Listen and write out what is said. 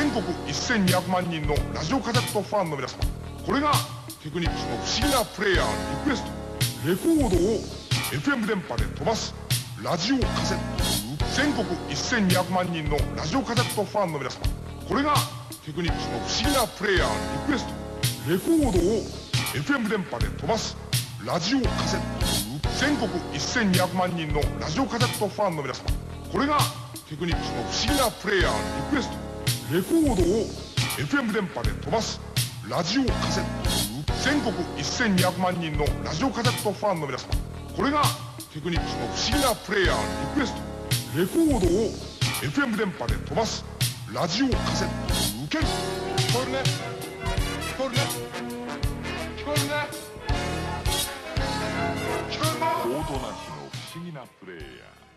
全国1200万人のラジオカセットファンの皆様。これがテクニックスの不思議なプレイヤーリクエスト。レコードを FM 電波で飛ばす。ラジオカセット。全国1200万人のラジオカセットファンの皆様。これがテクニックスの不思議なプレイヤーリクエスト。レコードを FM 電波で飛ばす。ラジオカセット。全国1200万人のラジオカセットファンの皆様。これがテクニックスの不思議なプレイヤーリクエスト。レコードを FM 電波で飛ばすラジオカセット全国1200万人のラジオカセットファンの皆様これがテクニックスの不思議なプレイヤーリクエスト。レコードを FM 電波で飛ばすラジオカセット受け。る聞こえるね？聞こえるね？聞こえるね？聞こえるな大人の不思議なプレイヤー。